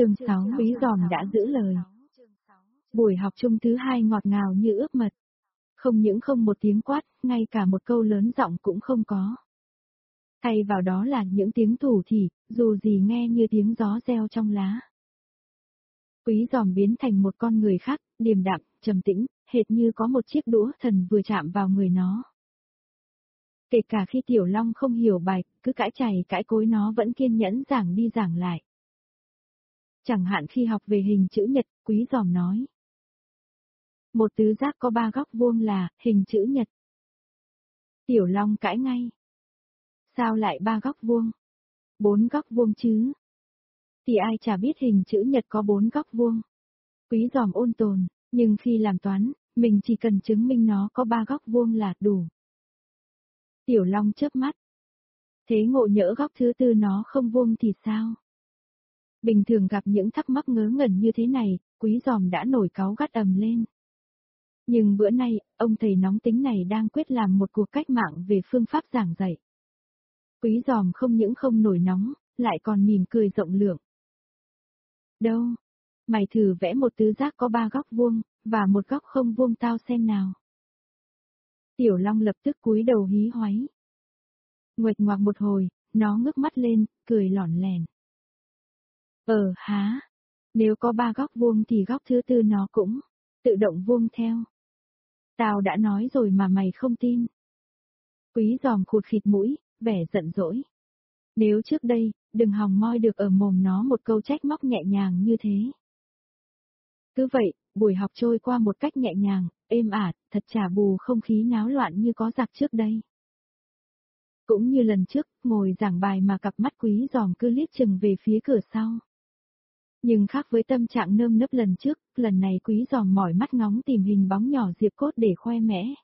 Chương 6 Quý giòm đã giữ lời. Buổi học chung thứ hai ngọt ngào như ướp mật. Không những không một tiếng quát, ngay cả một câu lớn giọng cũng không có. Thay vào đó là những tiếng thủ thì, dù gì nghe như tiếng gió reo trong lá. Quý giòm biến thành một con người khác, điềm đạm, trầm tĩnh, hệt như có một chiếc đũa thần vừa chạm vào người nó. Kể cả khi Tiểu Long không hiểu bài, cứ cãi chày cãi cối nó vẫn kiên nhẫn giảng đi giảng lại. Chẳng hạn khi học về hình chữ nhật, quý giòm nói. Một tứ giác có ba góc vuông là hình chữ nhật. Tiểu Long cãi ngay. Sao lại ba góc vuông? Bốn góc vuông chứ? Thì ai chả biết hình chữ nhật có bốn góc vuông. Quý giòm ôn tồn, nhưng khi làm toán, mình chỉ cần chứng minh nó có ba góc vuông là đủ. Tiểu Long chớp mắt. Thế ngộ nhỡ góc thứ tư nó không vuông thì sao? Bình thường gặp những thắc mắc ngớ ngẩn như thế này, quý giòm đã nổi cáu gắt ầm lên. Nhưng bữa nay, ông thầy nóng tính này đang quyết làm một cuộc cách mạng về phương pháp giảng dạy. Quý giòm không những không nổi nóng, lại còn mỉm cười rộng lượng. Đâu? Mày thử vẽ một tứ giác có ba góc vuông, và một góc không vuông tao xem nào. Tiểu Long lập tức cúi đầu hí hoáy. Nguệch ngoạc một hồi, nó ngước mắt lên, cười lỏn lẻn. Ờ há, nếu có ba góc vuông thì góc thứ tư nó cũng tự động vuông theo. Tao đã nói rồi mà mày không tin. Quý giòm khụt khịt mũi, vẻ giận dỗi. Nếu trước đây, đừng hòng moi được ở mồm nó một câu trách móc nhẹ nhàng như thế. Cứ vậy, buổi học trôi qua một cách nhẹ nhàng, êm ả, thật trả bù không khí náo loạn như có giặc trước đây. Cũng như lần trước, ngồi giảng bài mà cặp mắt quý giòm cứ liếc chừng về phía cửa sau. Nhưng khác với tâm trạng nơm nấp lần trước, lần này quý giòm mỏi mắt ngóng tìm hình bóng nhỏ Diệp Cốt để khoe mẽ.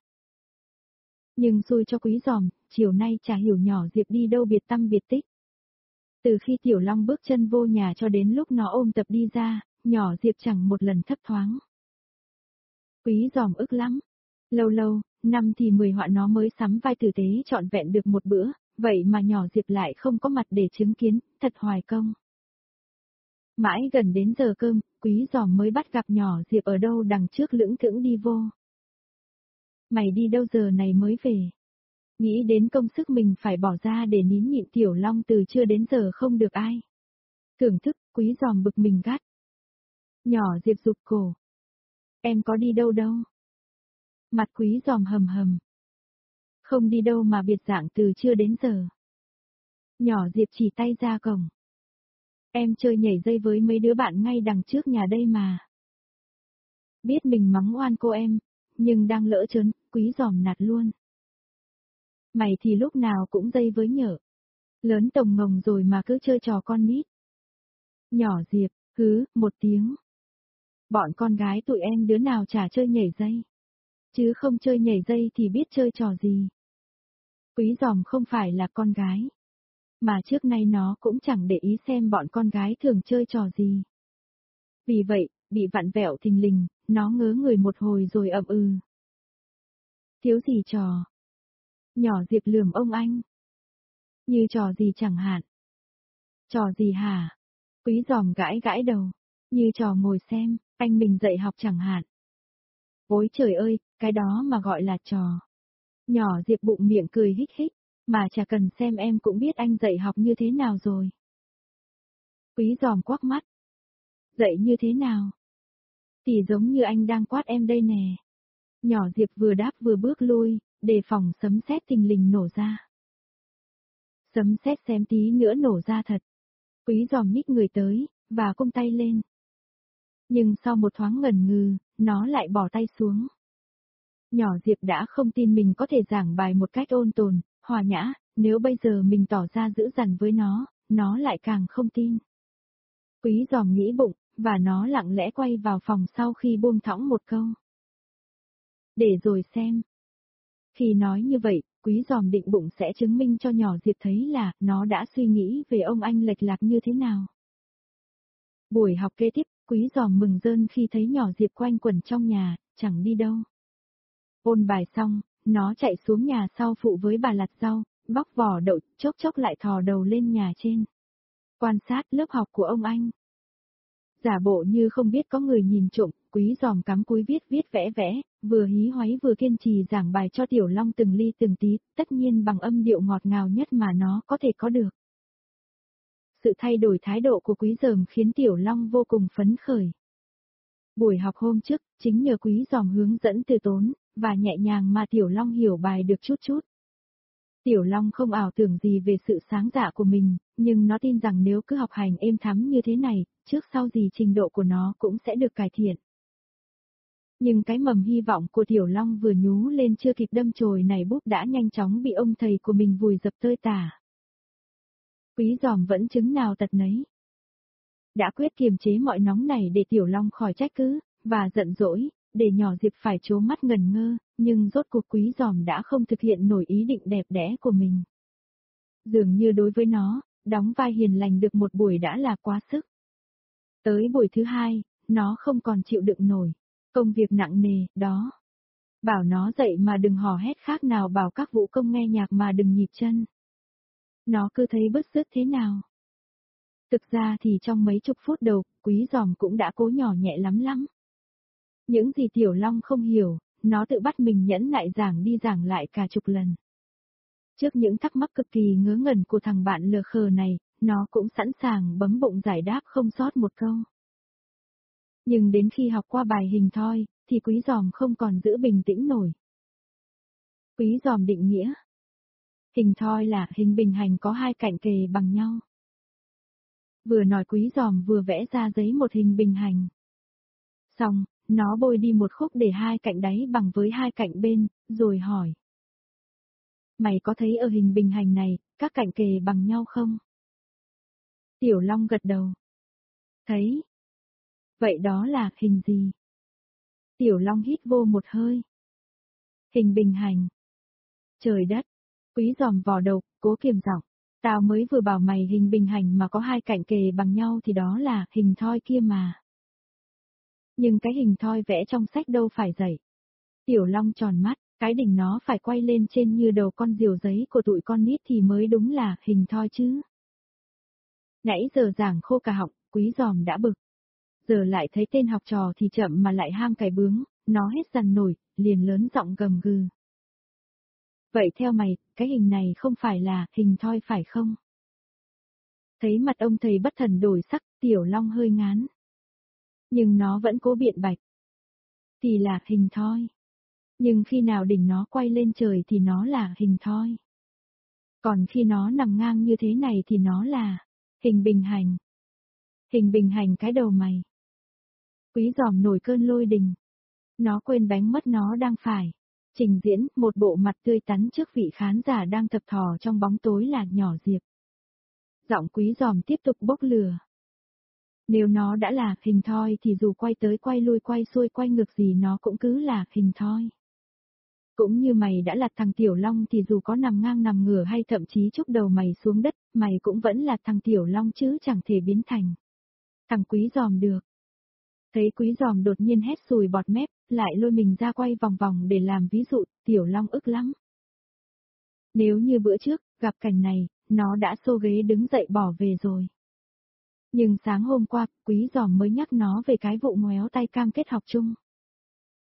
Nhưng xui cho quý giòm, chiều nay chả hiểu nhỏ Diệp đi đâu biệt tâm biệt tích. Từ khi Tiểu Long bước chân vô nhà cho đến lúc nó ôm tập đi ra, nhỏ Diệp chẳng một lần thấp thoáng. Quý giòm ức lắm. Lâu lâu, năm thì mười họa nó mới sắm vai tử tế trọn vẹn được một bữa, vậy mà nhỏ Diệp lại không có mặt để chứng kiến, thật hoài công. Mãi gần đến giờ cơm, quý giòm mới bắt gặp nhỏ Diệp ở đâu đằng trước lưỡng thưởng đi vô. Mày đi đâu giờ này mới về? Nghĩ đến công sức mình phải bỏ ra để nín nhịn tiểu long từ chưa đến giờ không được ai. Thưởng thức, quý giòm bực mình gắt. Nhỏ Diệp rụt cổ. Em có đi đâu đâu? Mặt quý giòm hầm hầm. Không đi đâu mà biệt dạng từ chưa đến giờ. Nhỏ Diệp chỉ tay ra cổng. Em chơi nhảy dây với mấy đứa bạn ngay đằng trước nhà đây mà. Biết mình mắng oan cô em, nhưng đang lỡ chớn, quý giòm nạt luôn. Mày thì lúc nào cũng dây với nhở. Lớn tổng ngồng rồi mà cứ chơi trò con nít. Nhỏ Diệp, cứ, một tiếng. Bọn con gái tụi em đứa nào chả chơi nhảy dây. Chứ không chơi nhảy dây thì biết chơi trò gì. Quý giòm không phải là con gái. Mà trước nay nó cũng chẳng để ý xem bọn con gái thường chơi trò gì. Vì vậy, bị vặn vẹo thình lình, nó ngớ người một hồi rồi ậm ừ. Thiếu gì trò? Nhỏ Diệp lườm ông anh. Như trò gì chẳng hạn. Trò gì hả? Quý giòm gãi gãi đầu. Như trò ngồi xem, anh mình dạy học chẳng hạn. Ôi trời ơi, cái đó mà gọi là trò. Nhỏ Diệp bụng miệng cười hích hích. Mà chả cần xem em cũng biết anh dạy học như thế nào rồi. Quý giòm quắc mắt. Dạy như thế nào? Thì giống như anh đang quát em đây nè. Nhỏ Diệp vừa đáp vừa bước lui, đề phòng sấm sét tình lình nổ ra. Sấm sét xém tí nữa nổ ra thật. Quý giòm nhích người tới, và cung tay lên. Nhưng sau một thoáng ngẩn ngừ, nó lại bỏ tay xuống. Nhỏ Diệp đã không tin mình có thể giảng bài một cách ôn tồn, hòa nhã, nếu bây giờ mình tỏ ra giữ dằn với nó, nó lại càng không tin. Quý giòm nghĩ bụng, và nó lặng lẽ quay vào phòng sau khi buông thõng một câu. Để rồi xem. Khi nói như vậy, quý giòm định bụng sẽ chứng minh cho nhỏ Diệp thấy là nó đã suy nghĩ về ông anh lệch lạc như thế nào. Buổi học kế tiếp, quý giòm mừng rơn khi thấy nhỏ Diệp quanh quẩn trong nhà, chẳng đi đâu. Ôn bài xong, nó chạy xuống nhà sau phụ với bà lặt rau, bóc vỏ đậu, chốc chốc lại thò đầu lên nhà trên. Quan sát lớp học của ông anh. Giả bộ như không biết có người nhìn trộm, quý giòm cắm cúi viết viết vẽ vẽ, vừa hí hoáy vừa kiên trì giảng bài cho Tiểu Long từng ly từng tí, tất nhiên bằng âm điệu ngọt ngào nhất mà nó có thể có được. Sự thay đổi thái độ của quý giòm khiến Tiểu Long vô cùng phấn khởi. Buổi học hôm trước, chính nhờ quý giòm hướng dẫn từ tốn, và nhẹ nhàng mà Tiểu Long hiểu bài được chút chút. Tiểu Long không ảo tưởng gì về sự sáng dạ của mình, nhưng nó tin rằng nếu cứ học hành êm thắm như thế này, trước sau gì trình độ của nó cũng sẽ được cải thiện. Nhưng cái mầm hy vọng của Tiểu Long vừa nhú lên chưa kịp đâm chồi này bút đã nhanh chóng bị ông thầy của mình vùi dập tơi tả. Quý giòm vẫn chứng nào tật nấy. Đã quyết kiềm chế mọi nóng này để Tiểu Long khỏi trách cứ, và giận dỗi, để nhỏ Diệp phải chố mắt ngần ngơ, nhưng rốt cuộc quý giòm đã không thực hiện nổi ý định đẹp đẽ của mình. Dường như đối với nó, đóng vai hiền lành được một buổi đã là quá sức. Tới buổi thứ hai, nó không còn chịu đựng nổi. Công việc nặng nề, đó. Bảo nó dậy mà đừng hò hét khác nào bảo các vũ công nghe nhạc mà đừng nhịp chân. Nó cứ thấy bứt rứt thế nào. Thực ra thì trong mấy chục phút đầu, quý giòm cũng đã cố nhỏ nhẹ lắm lắm. Những gì Tiểu Long không hiểu, nó tự bắt mình nhẫn nại giảng đi giảng lại cả chục lần. Trước những thắc mắc cực kỳ ngớ ngẩn của thằng bạn lừa khờ này, nó cũng sẵn sàng bấm bụng giải đáp không sót một câu. Nhưng đến khi học qua bài hình thoi, thì quý giòm không còn giữ bình tĩnh nổi. Quý giòm định nghĩa. Hình thoi là hình bình hành có hai cạnh kề bằng nhau. Vừa nói quý giòm vừa vẽ ra giấy một hình bình hành. Xong, nó bôi đi một khúc để hai cạnh đáy bằng với hai cạnh bên, rồi hỏi. Mày có thấy ở hình bình hành này, các cạnh kề bằng nhau không? Tiểu Long gật đầu. Thấy. Vậy đó là hình gì? Tiểu Long hít vô một hơi. Hình bình hành. Trời đất. Quý giòm vò đầu, cố kiềm giọng. Tao mới vừa bảo mày hình bình hành mà có hai cạnh kề bằng nhau thì đó là hình thoi kia mà. Nhưng cái hình thoi vẽ trong sách đâu phải dậy. Tiểu Long tròn mắt, cái đỉnh nó phải quay lên trên như đầu con diều giấy của tụi con nít thì mới đúng là hình thoi chứ. Nãy giờ giảng khô cả học, quý giòm đã bực. Giờ lại thấy tên học trò thì chậm mà lại ham cái bướng, nó hết dằn nổi, liền lớn giọng gầm gừ. Vậy theo mày, cái hình này không phải là hình thoi phải không? Thấy mặt ông thầy bất thần đổi sắc, tiểu long hơi ngán. Nhưng nó vẫn cố biện bạch. Thì là hình thoi. Nhưng khi nào đỉnh nó quay lên trời thì nó là hình thoi. Còn khi nó nằm ngang như thế này thì nó là hình bình hành. Hình bình hành cái đầu mày. Quý giòm nổi cơn lôi đình. Nó quên bánh mất nó đang phải. Trình diễn một bộ mặt tươi tắn trước vị khán giả đang tập thò trong bóng tối là nhỏ diệp. Giọng quý giòm tiếp tục bốc lửa. Nếu nó đã là hình thoi thì dù quay tới quay lui quay xuôi quay ngược gì nó cũng cứ là hình thoi. Cũng như mày đã là thằng Tiểu Long thì dù có nằm ngang nằm ngửa hay thậm chí chúc đầu mày xuống đất, mày cũng vẫn là thằng Tiểu Long chứ chẳng thể biến thành. Thằng quý giòm được. Thấy quý giòm đột nhiên hét sùi bọt mép, lại lôi mình ra quay vòng vòng để làm ví dụ, Tiểu Long ức lắm. Nếu như bữa trước, gặp cảnh này, nó đã xô ghế đứng dậy bỏ về rồi. Nhưng sáng hôm qua, quý giòm mới nhắc nó về cái vụ ngoéo tay cam kết học chung.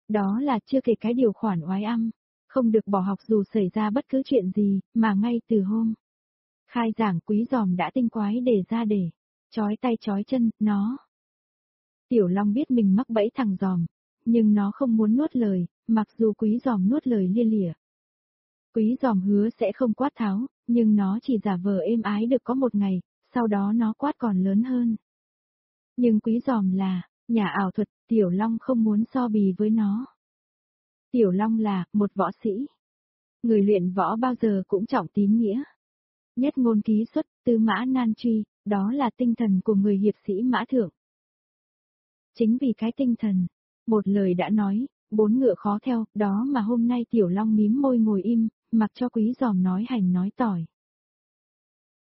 Đó là chưa kể cái điều khoản oái âm, không được bỏ học dù xảy ra bất cứ chuyện gì, mà ngay từ hôm. Khai giảng quý giòm đã tinh quái để ra để, chói tay chói chân, nó. Tiểu Long biết mình mắc bẫy thằng giòm, nhưng nó không muốn nuốt lời, mặc dù quý giòm nuốt lời lia lịa. Quý giòm hứa sẽ không quát tháo, nhưng nó chỉ giả vờ êm ái được có một ngày, sau đó nó quát còn lớn hơn. Nhưng quý giòm là, nhà ảo thuật, Tiểu Long không muốn so bì với nó. Tiểu Long là, một võ sĩ. Người luyện võ bao giờ cũng trọng tín nghĩa. Nhất ngôn ký xuất, tư mã nan truy, đó là tinh thần của người hiệp sĩ mã thượng. Chính vì cái tinh thần, một lời đã nói, bốn ngựa khó theo, đó mà hôm nay Tiểu Long mím môi ngồi im, mặc cho quý giòm nói hành nói tỏi.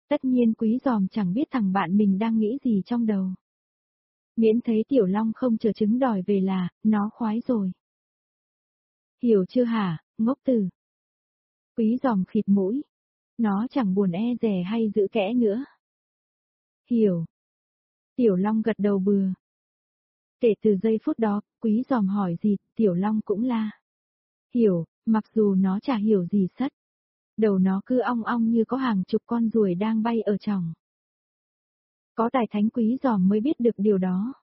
Tất nhiên quý giòm chẳng biết thằng bạn mình đang nghĩ gì trong đầu. Miễn thấy Tiểu Long không chờ chứng đòi về là, nó khoái rồi. Hiểu chưa hả, ngốc tử? Quý giòm khịt mũi. Nó chẳng buồn e rè hay giữ kẽ nữa. Hiểu. Tiểu Long gật đầu bừa. Kể từ giây phút đó, quý giòm hỏi gì, tiểu long cũng la. Hiểu, mặc dù nó chả hiểu gì sất. Đầu nó cứ ong ong như có hàng chục con ruồi đang bay ở trong. Có tài thánh quý giòm mới biết được điều đó.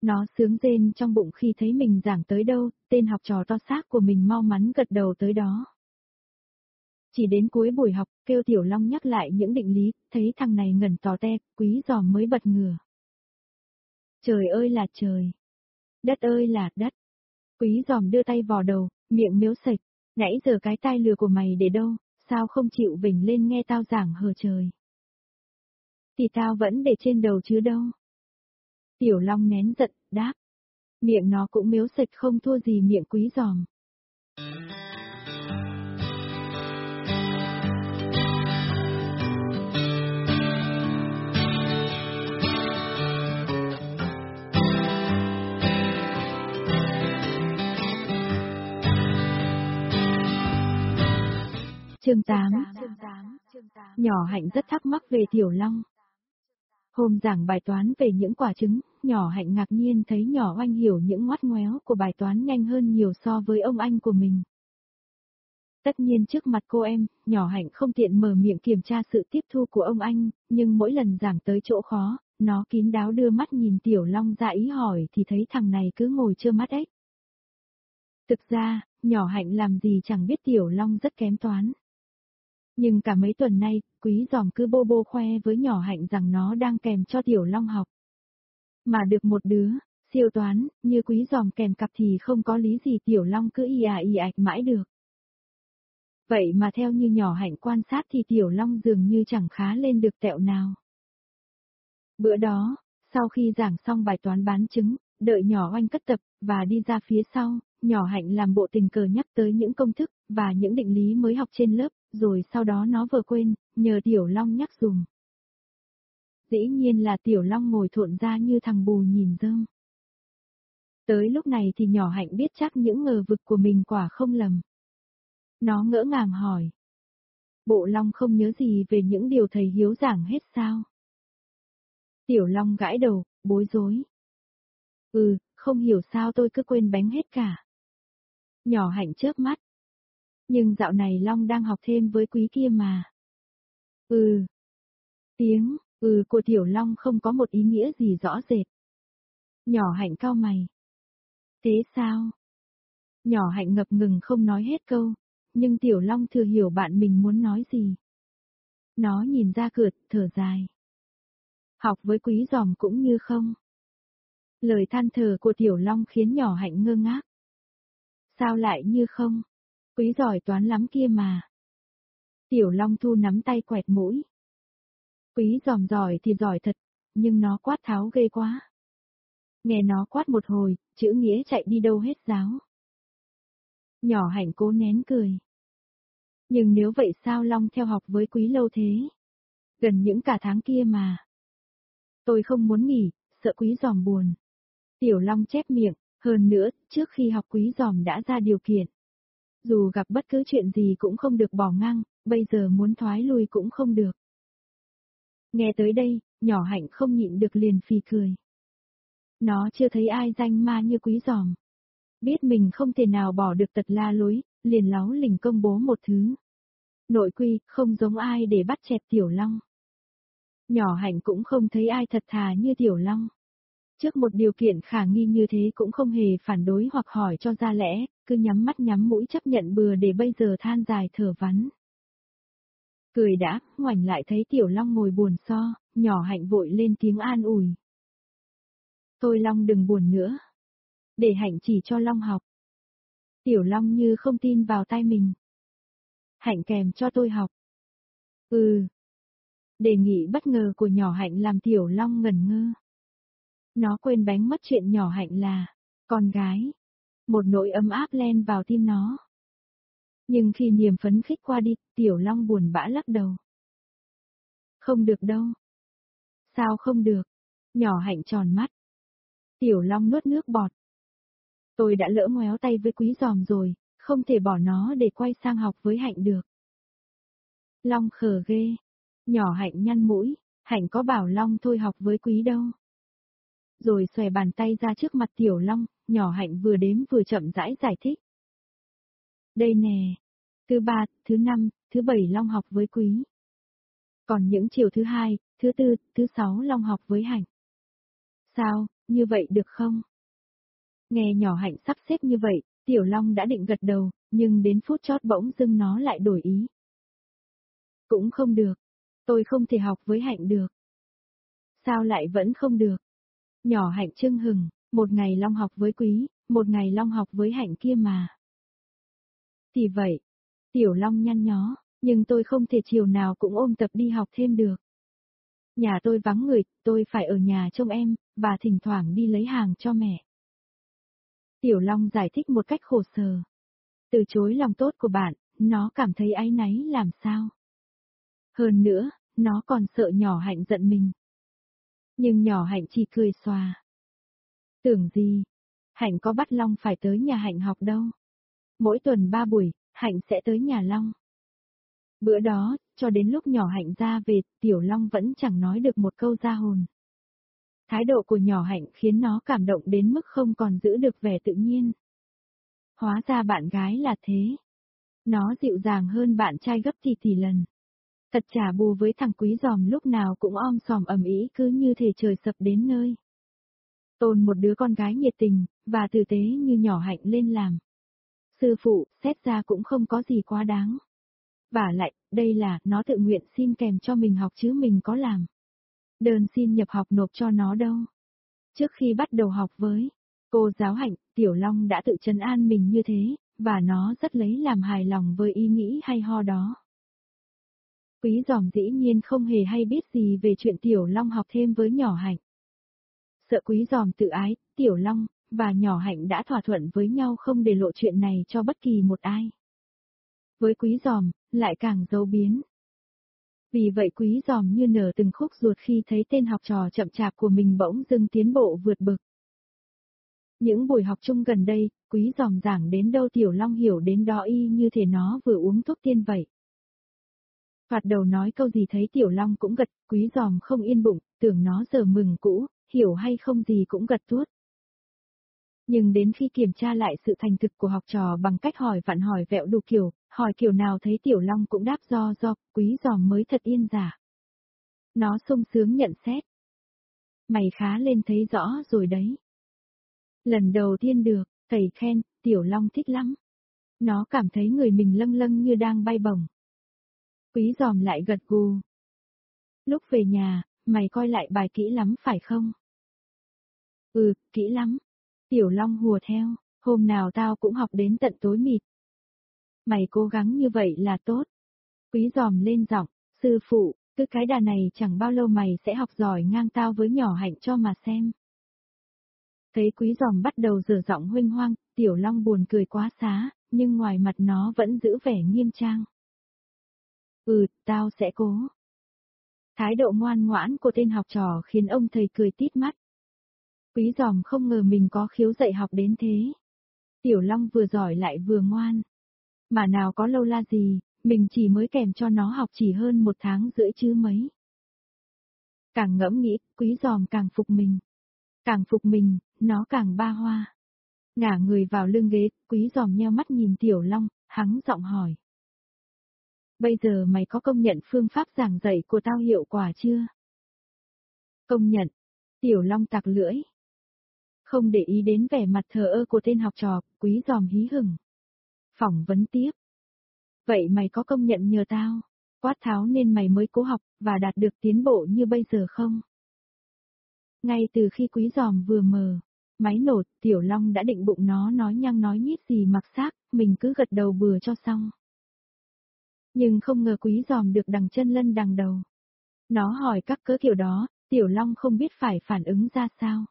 Nó sướng rên trong bụng khi thấy mình giảng tới đâu, tên học trò to xác của mình mau mắn gật đầu tới đó. Chỉ đến cuối buổi học, kêu Tiểu Long nhắc lại những định lý, thấy thằng này ngẩn tò te, quý giòm mới bật ngửa. Trời ơi là trời! Đất ơi là đất! Quý giòm đưa tay vò đầu, miệng miếu sạch, nãy giờ cái tai lừa của mày để đâu, sao không chịu vỉnh lên nghe tao giảng hờ trời. Thì tao vẫn để trên đầu chứ đâu. Tiểu Long nén giận, đáp. Miệng nó cũng miếu sạch không thua gì miệng quý giòm. Chương 8 Nhỏ hạnh rất thắc mắc về Tiểu Long. Hôm giảng bài toán về những quả trứng, nhỏ hạnh ngạc nhiên thấy nhỏ oanh hiểu những ngoắt ngoéo của bài toán nhanh hơn nhiều so với ông anh của mình. Tất nhiên trước mặt cô em, nhỏ hạnh không tiện mở miệng kiểm tra sự tiếp thu của ông anh, nhưng mỗi lần giảng tới chỗ khó, nó kín đáo đưa mắt nhìn Tiểu Long ra ý hỏi thì thấy thằng này cứ ngồi trơ mắt ếch. Thực ra, nhỏ hạnh làm gì chẳng biết Tiểu Long rất kém toán. Nhưng cả mấy tuần nay, quý giòm cứ bô bô khoe với nhỏ hạnh rằng nó đang kèm cho tiểu long học. Mà được một đứa, siêu toán, như quý giòm kèm cặp thì không có lý gì tiểu long cứ y à y ạch mãi được. Vậy mà theo như nhỏ hạnh quan sát thì tiểu long dường như chẳng khá lên được tẹo nào. Bữa đó, sau khi giảng xong bài toán bán chứng, đợi nhỏ oanh cất tập, và đi ra phía sau, nhỏ hạnh làm bộ tình cờ nhắc tới những công thức, và những định lý mới học trên lớp, rồi sau đó nó vừa quên, nhờ Tiểu Long nhắc dùng. Dĩ nhiên là Tiểu Long ngồi thộn ra như thằng bù nhìn dơm. Tới lúc này thì nhỏ hạnh biết chắc những ngờ vực của mình quả không lầm. Nó ngỡ ngàng hỏi. Bộ Long không nhớ gì về những điều thầy hiếu giảng hết sao? Tiểu Long gãi đầu, bối rối. Ừ, không hiểu sao tôi cứ quên bánh hết cả. Nhỏ hạnh chớp mắt. Nhưng dạo này Long đang học thêm với quý kia mà. Ừ. Tiếng, ừ của Tiểu Long không có một ý nghĩa gì rõ rệt. Nhỏ hạnh cao mày. Thế sao? Nhỏ hạnh ngập ngừng không nói hết câu, nhưng Tiểu Long thừa hiểu bạn mình muốn nói gì. Nó nhìn ra cửa, thở dài. Học với quý giòm cũng như không. Lời than thở của Tiểu Long khiến nhỏ hạnh ngơ ngác. Sao lại như không? Quý giỏi toán lắm kia mà. Tiểu Long Thu nắm tay quẹt mũi. Quý giòm giỏi thì giỏi thật, nhưng nó quát tháo ghê quá. Nghe nó quát một hồi, chữ nghĩa chạy đi đâu hết giáo. Nhỏ hạnh cố nén cười. Nhưng nếu vậy sao Long theo học với quý lâu thế? Gần những cả tháng kia mà. Tôi không muốn nghỉ, sợ quý giòm buồn. Tiểu Long chép miệng, hơn nữa, trước khi học quý giòm đã ra điều kiện. Dù gặp bất cứ chuyện gì cũng không được bỏ ngang, bây giờ muốn thoái lui cũng không được. Nghe tới đây, nhỏ hạnh không nhịn được liền phì cười. Nó chưa thấy ai danh ma như quý giòm. Biết mình không thể nào bỏ được tật la lối, liền láo lình công bố một thứ. Nội quy, không giống ai để bắt chẹt tiểu long. Nhỏ hạnh cũng không thấy ai thật thà như tiểu long. Trước một điều kiện khả nghi như thế cũng không hề phản đối hoặc hỏi cho ra lẽ, cứ nhắm mắt nhắm mũi chấp nhận bừa để bây giờ than dài thở vắn. Cười đã, ngoảnh lại thấy Tiểu Long ngồi buồn so, nhỏ hạnh vội lên tiếng an ủi. Thôi Long đừng buồn nữa. Để hạnh chỉ cho Long học. Tiểu Long như không tin vào tay mình. Hạnh kèm cho tôi học. Ừ. Đề nghị bất ngờ của nhỏ hạnh làm Tiểu Long ngẩn ngơ. Nó quên bánh mất chuyện nhỏ hạnh là, con gái. Một nỗi ấm áp len vào tim nó. Nhưng khi niềm phấn khích qua đi, Tiểu Long buồn bã lắc đầu. Không được đâu. Sao không được? Nhỏ hạnh tròn mắt. Tiểu Long nuốt nước bọt. Tôi đã lỡ ngoéo tay với quý giòm rồi, không thể bỏ nó để quay sang học với hạnh được. Long khờ ghê. Nhỏ hạnh nhăn mũi, hạnh có bảo Long thôi học với quý đâu. Rồi xòe bàn tay ra trước mặt Tiểu Long, nhỏ hạnh vừa đếm vừa chậm rãi giải thích. Đây nè, thứ ba, thứ năm, thứ bảy Long học với Quý. Còn những chiều thứ hai, thứ tư, thứ sáu Long học với Hạnh. Sao, như vậy được không? Nghe nhỏ Hạnh sắp xếp như vậy, Tiểu Long đã định gật đầu, nhưng đến phút chót bỗng dưng nó lại đổi ý. Cũng không được. Tôi không thể học với Hạnh được. Sao lại vẫn không được? Nhỏ Hạnh trưng hừng, một ngày Long học với Quý, một ngày Long học với Hạnh kia mà. Thì vậy, Tiểu Long nhăn nhó, nhưng tôi không thể chiều nào cũng ôm tập đi học thêm được. Nhà tôi vắng người, tôi phải ở nhà trông em, và thỉnh thoảng đi lấy hàng cho mẹ. Tiểu Long giải thích một cách khổ sở. Từ chối lòng tốt của bạn, nó cảm thấy áy náy làm sao. Hơn nữa, nó còn sợ nhỏ hạnh giận mình. Nhưng nhỏ hạnh chỉ cười xòa. Tưởng gì? Hạnh có bắt Long phải tới nhà hạnh học đâu. Mỗi tuần ba buổi, hạnh sẽ tới nhà Long. Bữa đó, cho đến lúc nhỏ hạnh ra về, Tiểu Long vẫn chẳng nói được một câu ra hồn. Thái độ của nhỏ hạnh khiến nó cảm động đến mức không còn giữ được vẻ tự nhiên. Hóa ra bạn gái là thế. Nó dịu dàng hơn bạn trai gấp tỷ tỷ lần. Thật trả bù với thằng quý giòm lúc nào cũng om sòm ầm ĩ cứ như thể trời sập đến nơi. Tôn một đứa con gái nhiệt tình, và tử tế như nhỏ hạnh lên làm. Sư phụ, xét ra cũng không có gì quá đáng. Và lại, đây là, nó tự nguyện xin kèm cho mình học chứ mình có làm. Đơn xin nhập học nộp cho nó đâu. Trước khi bắt đầu học với cô giáo hạnh, Tiểu Long đã tự trấn an mình như thế, và nó rất lấy làm hài lòng với ý nghĩ hay ho đó. Quý giòm dĩ nhiên không hề hay biết gì về chuyện Tiểu Long học thêm với nhỏ hạnh. Sợ quý giòm tự ái, Tiểu Long, và nhỏ hạnh đã thỏa thuận với nhau không để lộ chuyện này cho bất kỳ một ai. Với quý giòm, lại càng dấu biến. Vì vậy quý giòm như nở từng khúc ruột khi thấy tên học trò chậm chạp của mình bỗng dưng tiến bộ vượt bực. Những buổi học chung gần đây, quý giòm giảng đến đâu Tiểu Long hiểu đến đó y như thể nó vừa uống thuốc tiên vậy. Thoạt đầu nói câu gì thấy Tiểu Long cũng gật, quý giòm không yên bụng, tưởng nó giờ mừng cũ, hiểu hay không gì cũng gật tuốt. Nhưng đến khi kiểm tra lại sự thành thực của học trò bằng cách hỏi vặn hỏi vẹo đủ kiểu, hỏi kiểu nào thấy Tiểu Long cũng đáp do do, quý giòm mới thật yên giả. Nó sung sướng nhận xét. Mày khá lên thấy rõ rồi đấy. Lần đầu tiên được, thầy khen, Tiểu Long thích lắm. Nó cảm thấy người mình lâng lâng như đang bay bổng. Quý giòm lại gật gù. Lúc về nhà, mày coi lại bài kỹ lắm phải không? Ừ, kỹ lắm. Tiểu Long hùa theo, hôm nào tao cũng học đến tận tối mịt. Mày cố gắng như vậy là tốt. Quý giòm lên giọng, sư phụ, cứ cái đà này chẳng bao lâu mày sẽ học giỏi ngang tao với nhỏ hạnh cho mà xem. Thấy quý giòm bắt đầu dở giọng huynh hoang, tiểu long buồn cười quá xá, nhưng ngoài mặt nó vẫn giữ vẻ nghiêm trang. Ừ, tao sẽ cố. Thái độ ngoan ngoãn của tên học trò khiến ông thầy cười tít mắt. Quý giòm không ngờ mình có khiếu dạy học đến thế. Tiểu Long vừa giỏi lại vừa ngoan. Mà nào có lâu la gì, mình chỉ mới kèm cho nó học chỉ hơn một tháng rưỡi chứ mấy. Càng ngẫm nghĩ, quý giòm càng phục mình. Càng phục mình, nó càng ba hoa. Ngả người vào lưng ghế, quý giòm nheo mắt nhìn Tiểu Long, hắng giọng hỏi. Bây giờ mày có công nhận phương pháp giảng dạy của tao hiệu quả chưa? Công nhận. Tiểu Long tặc lưỡi. Không để ý đến vẻ mặt thờ ơ của tên học trò, quý giòm hí hửng. Phỏng vấn tiếp. Vậy mày có công nhận nhờ tao, quát tháo nên mày mới cố học, và đạt được tiến bộ như bây giờ không? Ngay từ khi quý giòm vừa mờ, máy nổ, tiểu long đã định bụng nó nói nhăng nói nhít gì mặc xác, mình cứ gật đầu bừa cho xong. Nhưng không ngờ quý giòm được đằng chân lân đằng đầu. Nó hỏi các cớ kiểu đó, tiểu long không biết phải phản ứng ra sao.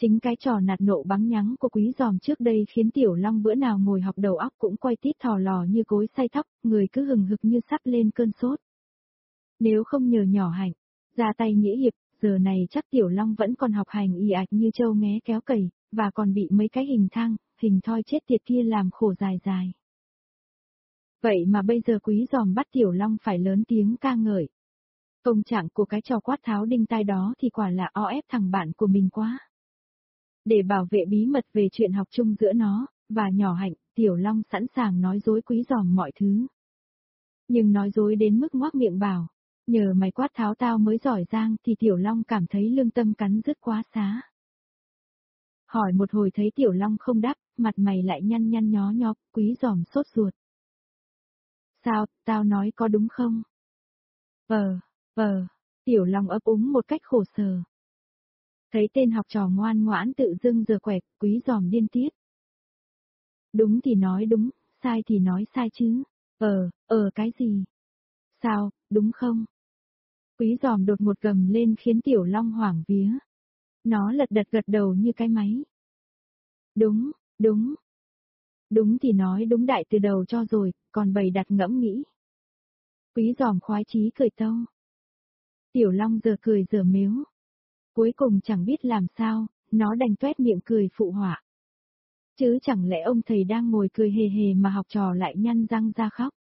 Chính cái trò nạt nộ bắn nhắng của quý giòm trước đây khiến Tiểu Long bữa nào ngồi học đầu óc cũng quay tít thò lò như cối say thóc, người cứ hừng hực như sắp lên cơn sốt. Nếu không nhờ nhỏ hạnh, ra tay nghĩa hiệp, giờ này chắc Tiểu Long vẫn còn học hành y ạch như châu ngé kéo cầy, và còn bị mấy cái hình thang, hình thoi chết tiệt kia làm khổ dài dài. Vậy mà bây giờ quý giòm bắt Tiểu Long phải lớn tiếng ca ngợi. Công trạng của cái trò quát tháo đinh tai đó thì quả là o ép thằng bạn của mình quá. Để bảo vệ bí mật về chuyện học chung giữa nó, và nhỏ hạnh, Tiểu Long sẵn sàng nói dối quý giòm mọi thứ. Nhưng nói dối đến mức ngoác miệng bảo, nhờ mày quát tháo tao mới giỏi giang thì Tiểu Long cảm thấy lương tâm cắn rứt quá xá. Hỏi một hồi thấy Tiểu Long không đáp, mặt mày lại nhăn nhăn nhó nhó, quý giòm sốt ruột. Sao, tao nói có đúng không? Ờ, ờ, Tiểu Long ấp úng một cách khổ sở. Thấy tên học trò ngoan ngoãn tự dưng giờ quẹt, quý giòm điên tiết. Đúng thì nói đúng, sai thì nói sai chứ. Ờ, ờ cái gì? Sao, đúng không? Quý giòm đột một gầm lên khiến Tiểu Long hoảng vía. Nó lật đật gật đầu như cái máy. Đúng, đúng. Đúng thì nói đúng đại từ đầu cho rồi, còn bày đặt ngẫm nghĩ. Quý giòm khoái chí cười tâu. Tiểu Long giờ cười giờ miếu, Cuối cùng chẳng biết làm sao, nó đành tuét miệng cười phụ họa. Chứ chẳng lẽ ông thầy đang ngồi cười hề hề mà học trò lại nhăn răng ra khóc.